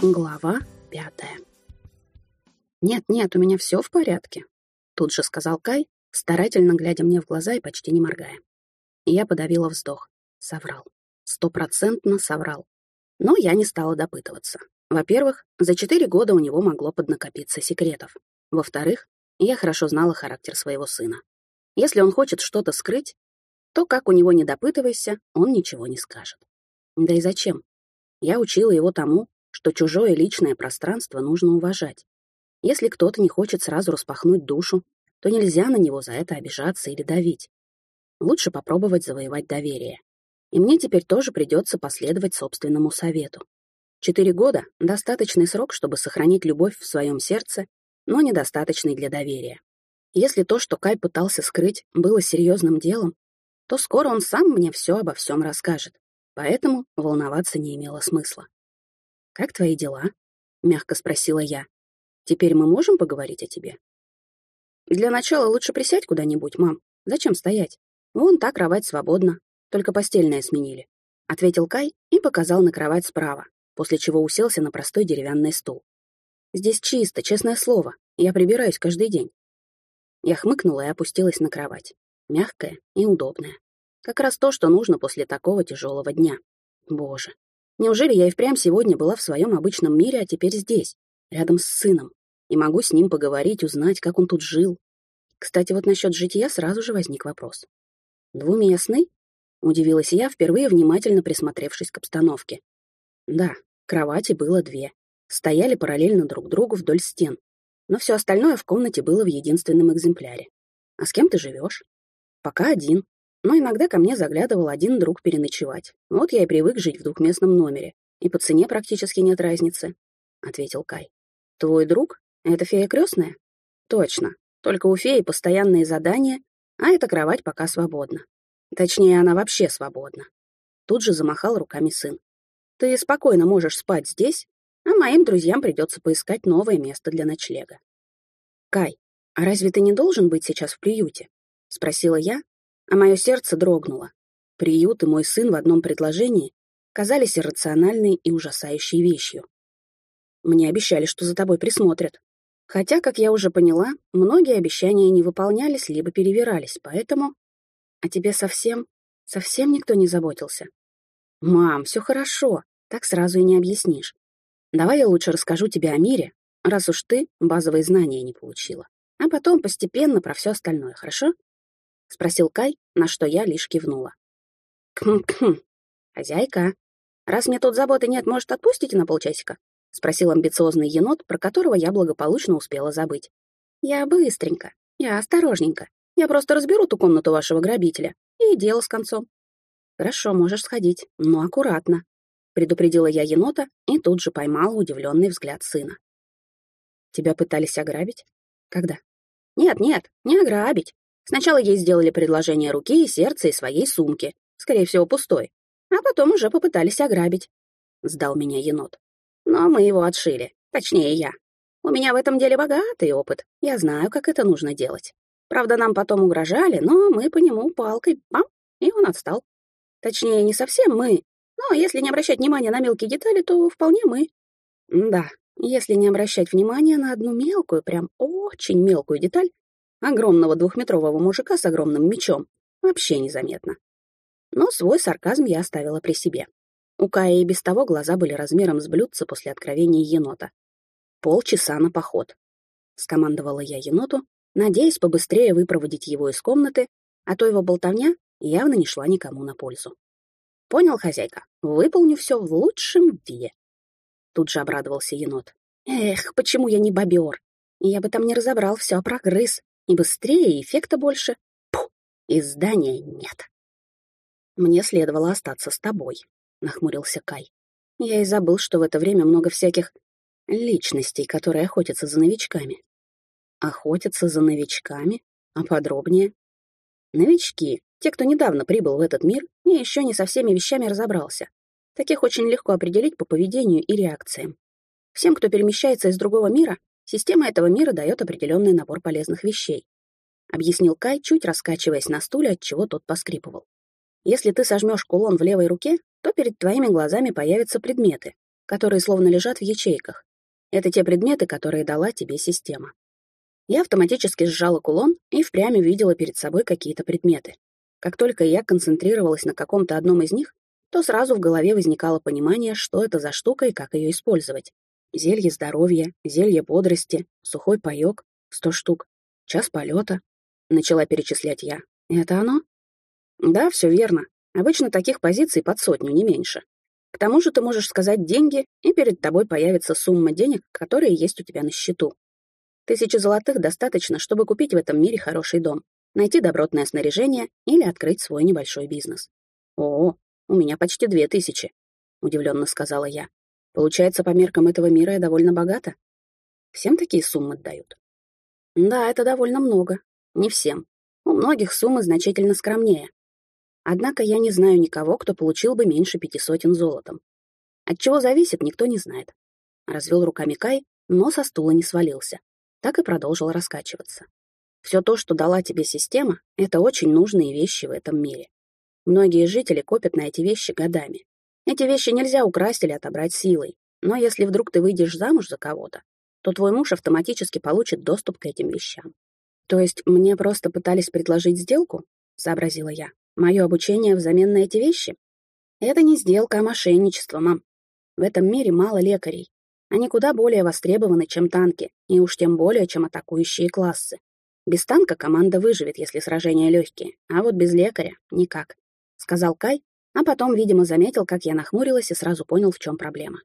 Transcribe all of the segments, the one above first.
Глава пятая. «Нет-нет, у меня все в порядке», — тут же сказал Кай, старательно глядя мне в глаза и почти не моргая. Я подавила вздох. Соврал. Стопроцентно соврал. Но я не стала допытываться. Во-первых, за четыре года у него могло поднакопиться секретов. Во-вторых, я хорошо знала характер своего сына. Если он хочет что-то скрыть, то, как у него не допытывайся, он ничего не скажет. Да и зачем? Я учила его тому, что чужое личное пространство нужно уважать. Если кто-то не хочет сразу распахнуть душу, то нельзя на него за это обижаться или давить. Лучше попробовать завоевать доверие. И мне теперь тоже придется последовать собственному совету. Четыре года — достаточный срок, чтобы сохранить любовь в своем сердце, но недостаточный для доверия. Если то, что Кай пытался скрыть, было серьезным делом, то скоро он сам мне все обо всем расскажет, поэтому волноваться не имело смысла. «Как твои дела?» — мягко спросила я. «Теперь мы можем поговорить о тебе?» «Для начала лучше присядь куда-нибудь, мам. Зачем стоять? Вон та кровать свободна, только постельное сменили», — ответил Кай и показал на кровать справа, после чего уселся на простой деревянный стул. «Здесь чисто, честное слово. Я прибираюсь каждый день». Я хмыкнула и опустилась на кровать. Мягкая и удобная. Как раз то, что нужно после такого тяжелого дня. Боже, Неужели я и впрямь сегодня была в своем обычном мире, а теперь здесь, рядом с сыном, и могу с ним поговорить, узнать, как он тут жил? Кстати, вот насчет жития сразу же возник вопрос. «Двуместный?» — удивилась я, впервые внимательно присмотревшись к обстановке. Да, кровати было две. Стояли параллельно друг другу вдоль стен. Но все остальное в комнате было в единственном экземпляре. А с кем ты живешь? Пока один, но иногда ко мне заглядывал один друг переночевать. Вот я и привык жить в двухместном номере. И по цене практически нет разницы, — ответил Кай. Твой друг? Это фея крестная? Точно. Только у феи постоянные задания, а эта кровать пока свободна. Точнее, она вообще свободна. Тут же замахал руками сын. Ты спокойно можешь спать здесь, а моим друзьям придется поискать новое место для ночлега. Кай, а разве ты не должен быть сейчас в приюте? — спросила я, а мое сердце дрогнуло. Приют и мой сын в одном предложении казались иррациональной и ужасающей вещью. Мне обещали, что за тобой присмотрят. Хотя, как я уже поняла, многие обещания не выполнялись либо перевирались, поэтому... А тебе совсем, совсем никто не заботился? Мам, все хорошо, так сразу и не объяснишь. Давай я лучше расскажу тебе о мире, раз уж ты базовые знания не получила. А потом постепенно про все остальное, хорошо? — спросил Кай, на что я лишь кивнула. «Кхм-кхм, хозяйка, раз мне тут заботы нет, может, отпустите на полчасика?» — спросил амбициозный енот, про которого я благополучно успела забыть. «Я быстренько, я осторожненько. Я просто разберу ту комнату вашего грабителя, и дело с концом». «Хорошо, можешь сходить, но аккуратно», — предупредила я енота и тут же поймала удивленный взгляд сына. «Тебя пытались ограбить? Когда?» «Нет-нет, не ограбить. Сначала ей сделали предложение руки и сердца и своей сумки, скорее всего, пустой, а потом уже попытались ограбить. Сдал меня енот. Но мы его отшили, точнее я. У меня в этом деле богатый опыт, я знаю, как это нужно делать. Правда, нам потом угрожали, но мы по нему палкой, пам, и он отстал. Точнее, не совсем мы, но если не обращать внимания на мелкие детали, то вполне мы. Да, если не обращать внимания на одну мелкую, прям очень мелкую деталь, огромного двухметрового мужика с огромным мечом, вообще незаметно. Но свой сарказм я оставила при себе. У Кая и без того глаза были размером с блюдца после откровения енота. «Полчаса на поход», — скомандовала я еноту, надеясь побыстрее выпроводить его из комнаты, а то его болтовня явно не шла никому на пользу. «Понял, хозяйка, выполню все в лучшем виде». Тут же обрадовался енот. «Эх, почему я не бобер? Я бы там не разобрал все, прогрыз. И быстрее, и эффекта больше. Пух, и здания нет. Мне следовало остаться с тобой, нахмурился Кай. Я и забыл, что в это время много всяких личностей, которые охотятся за новичками. Охотятся за новичками? А подробнее? Новички, те, кто недавно прибыл в этот мир и еще не со всеми вещами разобрался. Таких очень легко определить по поведению и реакциям. Всем, кто перемещается из другого мира, Система этого мира дает определенный набор полезных вещей. Объяснил Кай, чуть раскачиваясь на стуле, от чего тот поскрипывал. Если ты сожмешь кулон в левой руке, то перед твоими глазами появятся предметы. которые словно лежат в ячейках. Это те предметы, которые дала тебе система. Я автоматически сжала кулон и впрямь увидела перед собой какие-то предметы. Как только я концентрировалась на каком-то одном из них, то сразу в голове возникало понимание, что это за штука и как ее использовать. Зелье здоровья, зелье бодрости, сухой паёк, сто штук, час полета. Начала перечислять я. Это оно? Да, все верно. Обычно таких позиций под сотню, не меньше. К тому же ты можешь сказать деньги, и перед тобой появится сумма денег, которые есть у тебя на счету. Тысячи золотых достаточно, чтобы купить в этом мире хороший дом, найти добротное снаряжение или открыть свой небольшой бизнес. О, у меня почти две тысячи, удивленно сказала я. Получается, по меркам этого мира я довольно богата. Всем такие суммы дают. Да, это довольно много. Не всем. У многих суммы значительно скромнее. Однако я не знаю никого, кто получил бы меньше пяти сотен золотом. От чего зависит, никто не знает. Развел руками Кай, но со стула не свалился. Так и продолжил раскачиваться. Все то, что дала тебе система, это очень нужные вещи в этом мире. Многие жители копят на эти вещи годами. Эти вещи нельзя украсть или отобрать силой, но если вдруг ты выйдешь замуж за кого-то, то твой муж автоматически получит доступ к этим вещам. То есть мне просто пытались предложить сделку, сообразила я. Мое обучение взамен на эти вещи? Это не сделка, а мошенничество, мам. В этом мире мало лекарей. Они куда более востребованы, чем танки, и уж тем более, чем атакующие классы. Без танка команда выживет, если сражения легкие, а вот без лекаря — никак», — сказал Кай, а потом, видимо, заметил, как я нахмурилась и сразу понял, в чем проблема.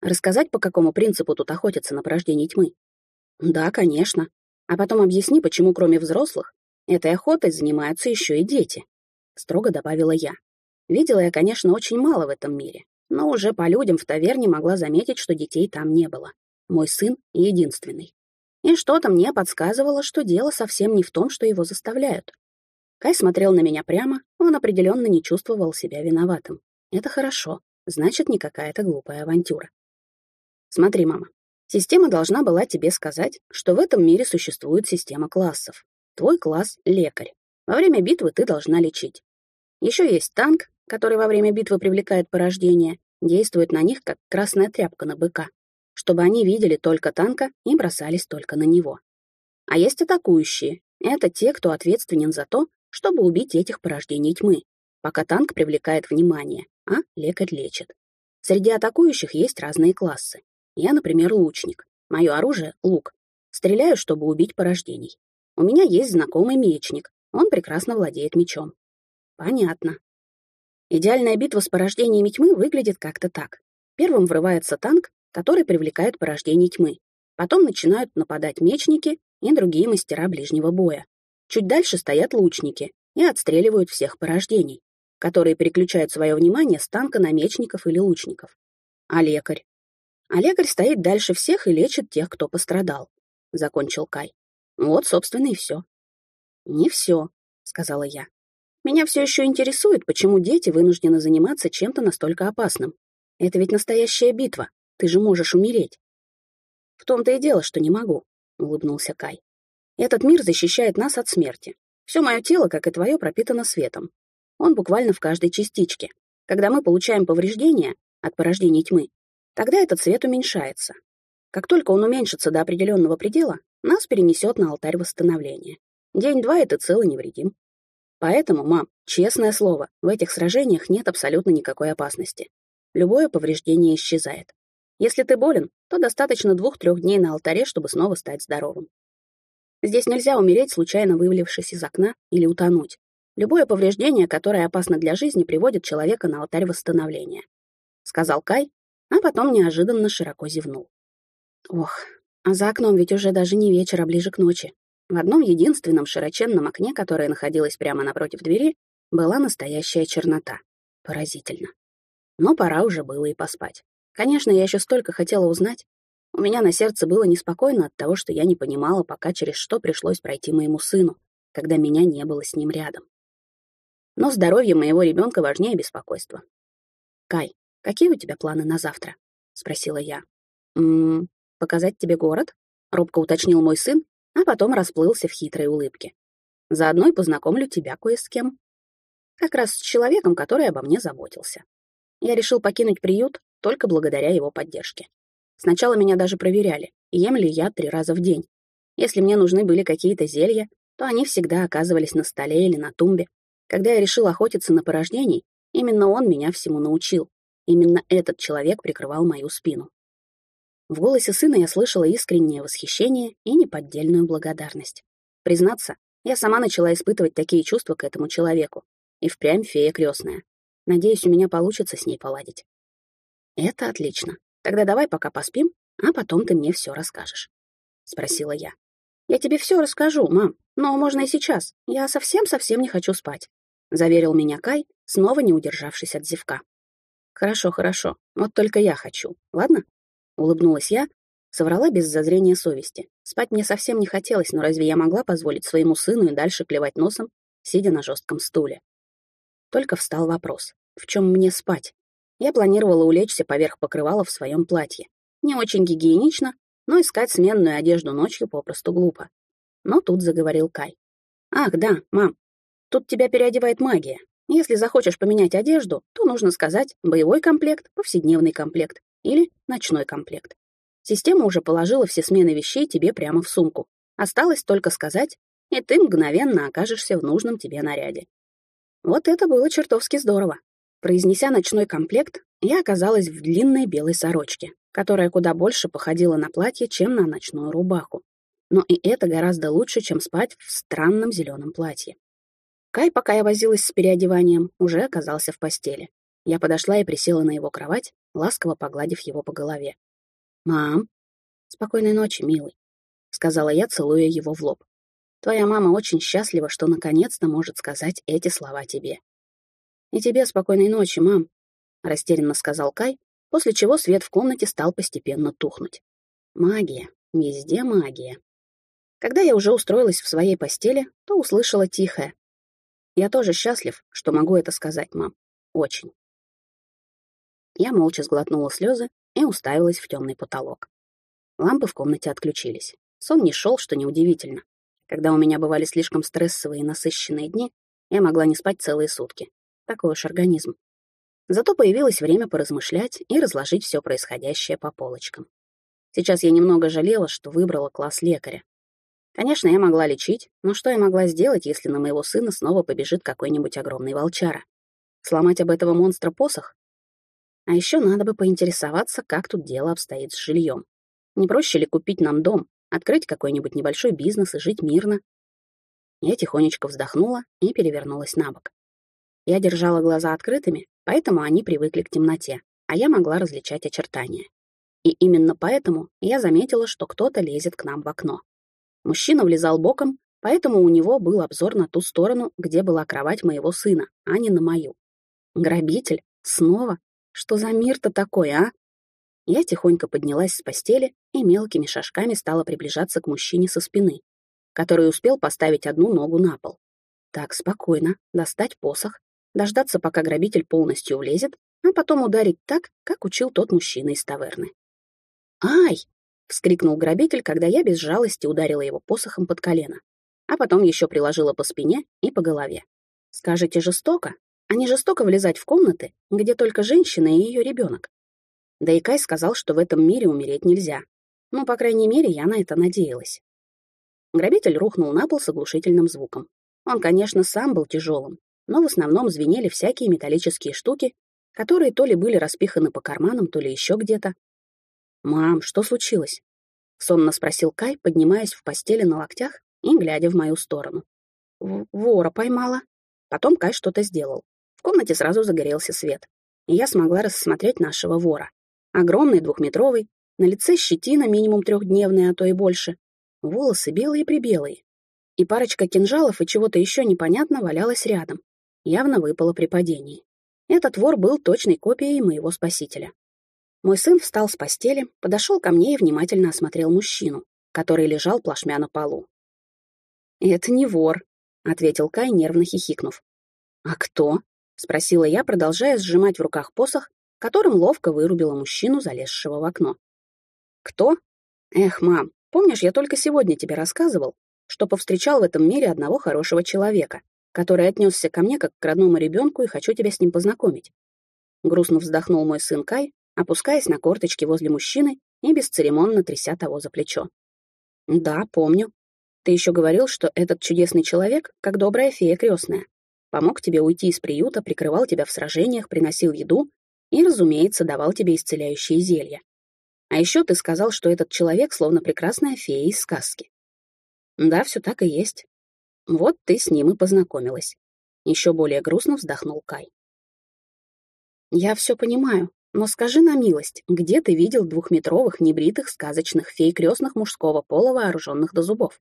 «Рассказать, по какому принципу тут охотятся на порождение тьмы?» «Да, конечно. А потом объясни, почему кроме взрослых этой охотой занимаются еще и дети» строго добавила я. Видела я, конечно, очень мало в этом мире, но уже по людям в таверне могла заметить, что детей там не было. Мой сын единственный. И что-то мне подсказывало, что дело совсем не в том, что его заставляют. Кай смотрел на меня прямо, он определенно не чувствовал себя виноватым. Это хорошо, значит, не какая-то глупая авантюра. Смотри, мама, система должна была тебе сказать, что в этом мире существует система классов. Твой класс — лекарь. Во время битвы ты должна лечить. Еще есть танк, который во время битвы привлекает порождение, действует на них, как красная тряпка на быка, чтобы они видели только танка и бросались только на него. А есть атакующие. Это те, кто ответственен за то, чтобы убить этих порождений тьмы, пока танк привлекает внимание, а лекарь лечит. Среди атакующих есть разные классы. Я, например, лучник. Мое оружие — лук. Стреляю, чтобы убить порождений. У меня есть знакомый мечник. Он прекрасно владеет мечом. Понятно. Идеальная битва с порождениями тьмы выглядит как-то так. Первым врывается танк, который привлекает порождение тьмы. Потом начинают нападать мечники и другие мастера ближнего боя. Чуть дальше стоят лучники и отстреливают всех порождений, которые переключают свое внимание с танка на мечников или лучников. А лекарь? А лекарь стоит дальше всех и лечит тех, кто пострадал, — закончил Кай. Вот, собственно, и все. Не все, — сказала я. Меня все еще интересует, почему дети вынуждены заниматься чем-то настолько опасным. Это ведь настоящая битва. Ты же можешь умереть. В том-то и дело, что не могу, — улыбнулся Кай. Этот мир защищает нас от смерти. Все мое тело, как и твое, пропитано светом. Он буквально в каждой частичке. Когда мы получаем повреждения от порождения тьмы, тогда этот свет уменьшается. Как только он уменьшится до определенного предела, нас перенесет на алтарь восстановления. День-два — это целый невредим. Поэтому, мам, честное слово, в этих сражениях нет абсолютно никакой опасности. Любое повреждение исчезает. Если ты болен, то достаточно двух-трех дней на алтаре, чтобы снова стать здоровым. Здесь нельзя умереть, случайно вывалившись из окна или утонуть. Любое повреждение, которое опасно для жизни, приводит человека на алтарь восстановления. Сказал Кай, а потом неожиданно широко зевнул. Ох, а за окном ведь уже даже не вечер, а ближе к ночи. В одном единственном широченном окне, которое находилось прямо напротив двери, была настоящая чернота. Поразительно. Но пора уже было и поспать. Конечно, я еще столько хотела узнать. У меня на сердце было неспокойно от того, что я не понимала, пока через что пришлось пройти моему сыну, когда меня не было с ним рядом. Но здоровье моего ребенка важнее беспокойства. «Кай, какие у тебя планы на завтра?» — спросила я. «М -м, показать тебе город?» — робко уточнил мой сын, а потом расплылся в хитрой улыбке. Заодно и познакомлю тебя кое с кем. Как раз с человеком, который обо мне заботился. Я решил покинуть приют, только благодаря его поддержке. Сначала меня даже проверяли, ем ли я три раза в день. Если мне нужны были какие-то зелья, то они всегда оказывались на столе или на тумбе. Когда я решил охотиться на порождений, именно он меня всему научил. Именно этот человек прикрывал мою спину. В голосе сына я слышала искреннее восхищение и неподдельную благодарность. Признаться, я сама начала испытывать такие чувства к этому человеку. И впрямь фея крестная. Надеюсь, у меня получится с ней поладить. Это отлично. Тогда давай пока поспим, а потом ты мне все расскажешь. Спросила я. Я тебе все расскажу, мам, но можно и сейчас. Я совсем-совсем не хочу спать. Заверил меня Кай, снова не удержавшись от зевка. Хорошо, хорошо. Вот только я хочу. Ладно? Улыбнулась я, соврала без зазрения совести. Спать мне совсем не хотелось, но разве я могла позволить своему сыну и дальше клевать носом, сидя на жестком стуле? Только встал вопрос, в чем мне спать? Я планировала улечься поверх покрывала в своем платье. Не очень гигиенично, но искать сменную одежду ночью попросту глупо. Но тут заговорил Кай. «Ах, да, мам, тут тебя переодевает магия. Если захочешь поменять одежду, то нужно сказать боевой комплект, повседневный комплект или ночной комплект. Система уже положила все смены вещей тебе прямо в сумку. Осталось только сказать, и ты мгновенно окажешься в нужном тебе наряде. Вот это было чертовски здорово. Произнеся ночной комплект, я оказалась в длинной белой сорочке, которая куда больше походила на платье, чем на ночную рубаху. Но и это гораздо лучше, чем спать в странном зеленом платье. Кай, пока я возилась с переодеванием, уже оказался в постели. Я подошла и присела на его кровать, ласково погладив его по голове. «Мам!» «Спокойной ночи, милый», — сказала я, целуя его в лоб. «Твоя мама очень счастлива, что наконец-то может сказать эти слова тебе». «И тебе спокойной ночи, мам», — растерянно сказал Кай, после чего свет в комнате стал постепенно тухнуть. Магия, везде магия. Когда я уже устроилась в своей постели, то услышала тихое. «Я тоже счастлив, что могу это сказать, мам. Очень». Я молча сглотнула слезы и уставилась в темный потолок. Лампы в комнате отключились. Сон не шел, что неудивительно. Когда у меня бывали слишком стрессовые и насыщенные дни, я могла не спать целые сутки. Такой уж организм. Зато появилось время поразмышлять и разложить все происходящее по полочкам. Сейчас я немного жалела, что выбрала класс лекаря. Конечно, я могла лечить, но что я могла сделать, если на моего сына снова побежит какой-нибудь огромный волчара? Сломать об этого монстра посох? А еще надо бы поинтересоваться, как тут дело обстоит с жильем. Не проще ли купить нам дом, открыть какой-нибудь небольшой бизнес и жить мирно? Я тихонечко вздохнула и перевернулась на бок. Я держала глаза открытыми, поэтому они привыкли к темноте, а я могла различать очертания. И именно поэтому я заметила, что кто-то лезет к нам в окно. Мужчина влезал боком, поэтому у него был обзор на ту сторону, где была кровать моего сына, а не на мою. Грабитель? Снова? Что за мир-то такой, а? Я тихонько поднялась с постели и мелкими шажками стала приближаться к мужчине со спины, который успел поставить одну ногу на пол. Так, спокойно, достать посох, дождаться, пока грабитель полностью влезет, а потом ударить так, как учил тот мужчина из таверны. «Ай!» — вскрикнул грабитель, когда я без жалости ударила его посохом под колено, а потом еще приложила по спине и по голове. Скажете, жестоко? а не жестоко влезать в комнаты, где только женщина и ее ребенок. Да и Кай сказал, что в этом мире умереть нельзя. Ну, по крайней мере, я на это надеялась. Грабитель рухнул на пол с оглушительным звуком. Он, конечно, сам был тяжелым, но в основном звенели всякие металлические штуки, которые то ли были распиханы по карманам, то ли еще где-то. «Мам, что случилось?» — сонно спросил Кай, поднимаясь в постели на локтях и глядя в мою сторону. «Вора поймала». Потом Кай что-то сделал. В комнате сразу загорелся свет, и я смогла рассмотреть нашего вора. Огромный, двухметровый, на лице щетина минимум трехдневная, а то и больше. Волосы белые-прибелые. И парочка кинжалов и чего-то еще непонятно валялась рядом. Явно выпало при падении. Этот вор был точной копией моего спасителя. Мой сын встал с постели, подошел ко мне и внимательно осмотрел мужчину, который лежал плашмя на полу. «Это не вор», — ответил Кай, нервно хихикнув. «А кто?» — спросила я, продолжая сжимать в руках посох, которым ловко вырубила мужчину, залезшего в окно. «Кто? Эх, мам, помнишь, я только сегодня тебе рассказывал, что повстречал в этом мире одного хорошего человека, который отнесся ко мне как к родному ребенку и хочу тебя с ним познакомить?» Грустно вздохнул мой сын Кай, опускаясь на корточки возле мужчины и бесцеремонно тряся того за плечо. «Да, помню. Ты еще говорил, что этот чудесный человек, как добрая фея крестная, помог тебе уйти из приюта, прикрывал тебя в сражениях, приносил еду и, разумеется, давал тебе исцеляющие зелья. А еще ты сказал, что этот человек словно прекрасная фея из сказки. Да, все так и есть. Вот ты с ним и познакомилась. Еще более грустно вздохнул Кай. Я все понимаю, но скажи на милость, где ты видел двухметровых небритых сказочных фей крестных мужского пола, вооруженных до зубов?